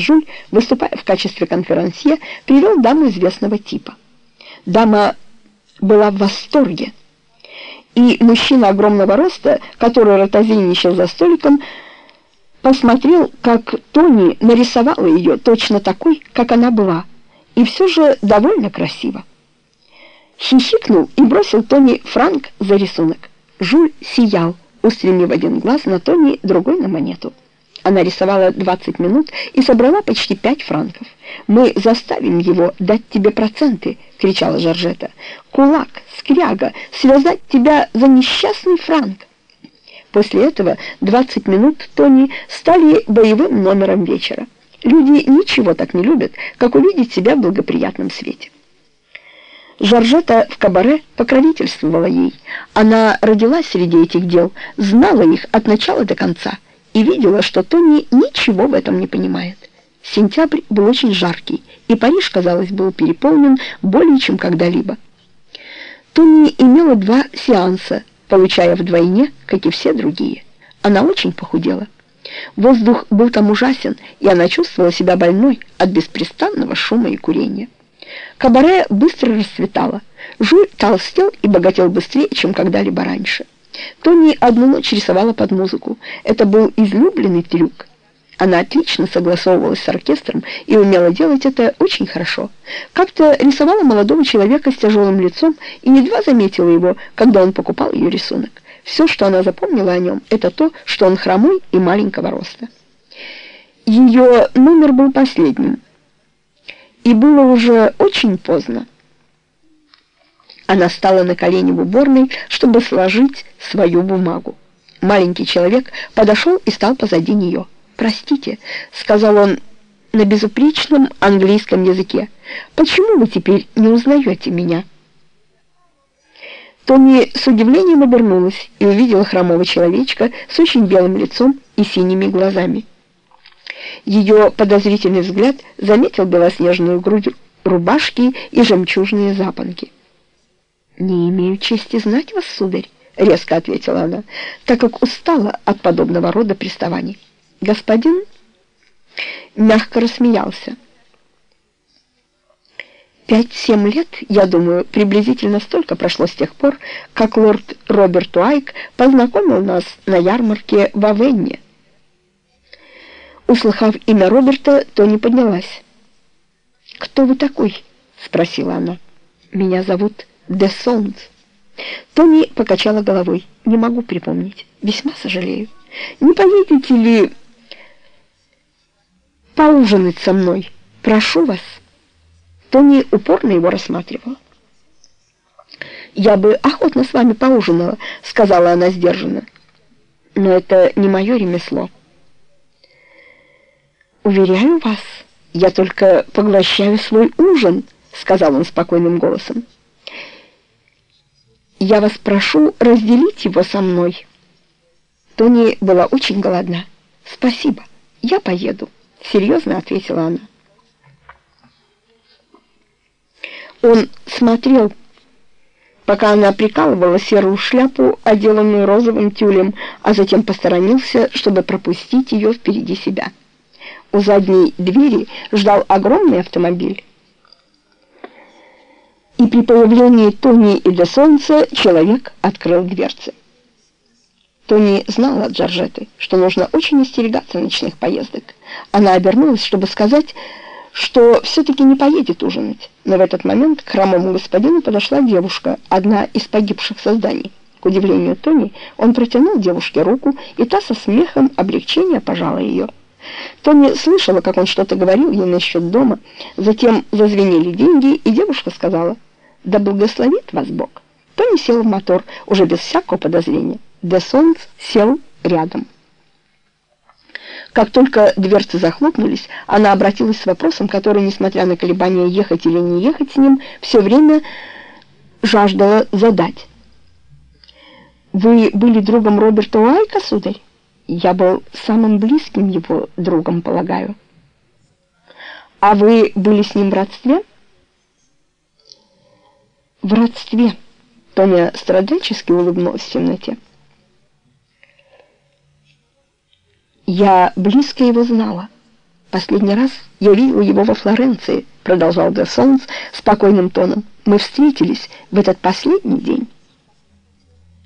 Жуль, выступая в качестве конферансье, привел даму известного типа. Дама была в восторге. И мужчина огромного роста, который ротозейничал за столиком, посмотрел, как Тони нарисовала ее точно такой, как она была, и все же довольно красиво. Хихикнул и бросил Тони франк за рисунок. Жуль сиял, устремив один глаз на Тони, другой на монету. Она рисовала 20 минут и собрала почти 5 франков. «Мы заставим его дать тебе проценты!» — кричала Жоржета. «Кулак, скряга, связать тебя за несчастный франк!» После этого 20 минут Тони стали боевым номером вечера. Люди ничего так не любят, как увидеть себя в благоприятном свете. Жоржета в кабаре покровительствовала ей. Она родилась среди этих дел, знала их от начала до конца и видела, что Тони ничего в этом не понимает. Сентябрь был очень жаркий, и Париж, казалось, был переполнен более чем когда-либо. Тони имела два сеанса, получая вдвойне, как и все другие. Она очень похудела. Воздух был там ужасен, и она чувствовала себя больной от беспрестанного шума и курения. Кабаре быстро расцветало. Жуль толстел и богател быстрее, чем когда-либо раньше. Тони одну ночь рисовала под музыку. Это был излюбленный трюк. Она отлично согласовывалась с оркестром и умела делать это очень хорошо. Как-то рисовала молодого человека с тяжелым лицом и едва заметила его, когда он покупал ее рисунок. Все, что она запомнила о нем, это то, что он хромой и маленького роста. Ее номер был последним, и было уже очень поздно. Она стала на колени в уборной, чтобы сложить свою бумагу. Маленький человек подошел и стал позади нее. «Простите», — сказал он на безупречном английском языке, «почему вы теперь не узнаете меня?» Тони с удивлением обернулась и увидела хромого человечка с очень белым лицом и синими глазами. Ее подозрительный взгляд заметил белоснежную грудь рубашки и жемчужные запонки. «Не имею чести знать вас, сударь», — резко ответила она, так как устала от подобного рода приставаний. Господин мягко рассмеялся. Пять-семь лет, я думаю, приблизительно столько прошло с тех пор, как лорд Роберт Уайк познакомил нас на ярмарке в Авенне. Услыхав имя Роберта, Тони поднялась. «Кто вы такой?» — спросила она. «Меня зовут Де Солнц». Тони покачала головой. «Не могу припомнить. Весьма сожалею. Не поедете ли поужинать со мной? Прошу вас». Тони упорно его рассматривала. «Я бы охотно с вами поужинала», — сказала она сдержанно. «Но это не мое ремесло». «Уверяю вас, я только поглощаю свой ужин», — сказал он спокойным голосом. «Я вас прошу разделить его со мной». Тони была очень голодна. «Спасибо, я поеду», — серьезно ответила она. Он смотрел, пока она прикалывала серую шляпу, отделанную розовым тюлем, а затем посторонился, чтобы пропустить ее впереди себя. У задней двери ждал огромный автомобиль. И при появлении Тони и до солнца человек открыл дверцы. Тони знала от Джорджеты, что нужно очень остерегаться ночных поездок. Она обернулась, чтобы сказать, что все-таки не поедет ужинать. Но в этот момент к хромому господину подошла девушка, одна из погибших созданий. К удивлению Тони, он протянул девушке руку, и та со смехом облегчения пожала ее. Тони слышала, как он что-то говорил ей насчет дома. Затем зазвенели деньги, и девушка сказала, «Да благословит вас Бог». Тони сел в мотор, уже без всякого подозрения. Де Солнц сел рядом. Как только дверцы захлопнулись, она обратилась с вопросом, который, несмотря на колебания ехать или не ехать с ним, все время жаждала задать. «Вы были другом Роберта Уайка, сударь?» Я был самым близким его другом, полагаю. А вы были с ним в родстве? В родстве. Тоня страдальчески улыбнулась в темноте. Я близко его знала. Последний раз я видел его во Флоренции, продолжал Солнц спокойным тоном. Мы встретились в этот последний день.